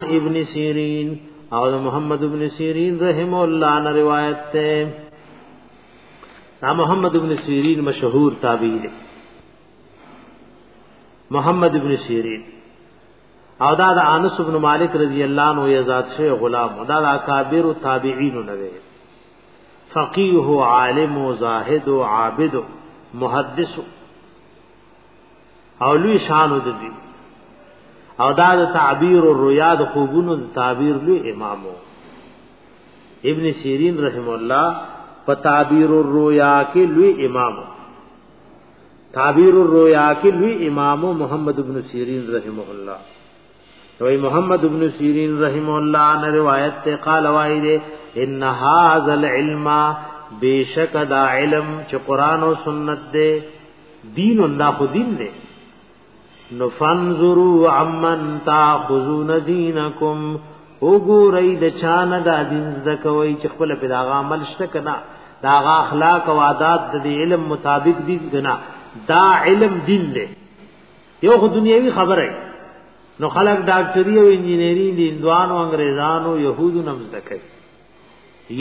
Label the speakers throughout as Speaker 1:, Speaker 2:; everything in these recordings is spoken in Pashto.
Speaker 1: ابن سیرین او د محمد ابن سیرین رحم الله نه روایت ده دا محمد ابن سیرین مشهور تابعی دی محمد ابن سیرین او دا د انس ابن مالک رضی الله عنه یزاد شه غلام دا د اکابر تابعین نه دی فقیه عالم زاهد عابد محدث او لوی شانو د دې او دا د تعبیر او رؤیا د خوبونو د تعبیر لوی امامو ابن سیرین رحم الله په تعبیر او رؤیا کې لوی امامو تعبیر الرؤیا کې لوی امام محمد ابن سیرین رحمه الله وی محمد ابن سیرین رحم الله نے روایت تے قال وای دے ان هاذا العلم بیشک دا علم چې قران او سنت دے دین الله خو دین دے نو فانظروا عمن تاخذون دینکم وګورئ د چانه دا دین زده کوي چې خپل په داغه عمل شته کنا داغه اخلاق او عادات د علم مطابق دي کنا دا علم دین دی یو خو دنیوي خبره نو خلک ډاکټري او انجینری دي اندوانو انګريزانو يهودو نمز دکې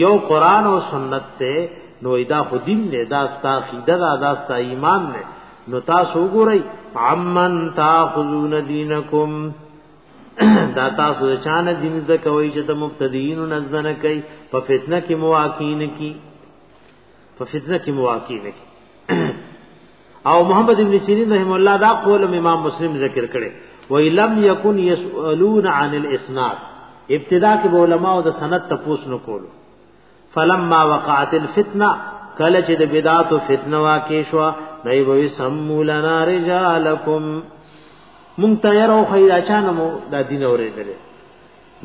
Speaker 1: یو قران او سنت ته نو ایدا خو دین نه دا ستا عقیده دا, دا ستا ایمان نه نو تاسو وګورئ عمن تاخذون دینکم دا تاسو د چان دین زکوي چې د مبتدیین نزدنه کوي په فتنه کې مواقعین کی په فتنه کې مواقع نه کی او محمد ابن سیرین رحم الله دا قول امام مسلم ذکر کړي و لم یکن یسالون عن الاسناد ابتدا کې علماء د سند تپوس نو کولو فلما وقعت الفتنه کله چې د بدعات او فتنه واقع شو دای وې سمو لنا رجالکم مونږ ته یې راو خیدا چانه مو دا دین اورېدل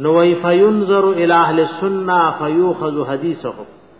Speaker 1: نو وی فینظر الی اهل السنه فیوخذ حدیثهم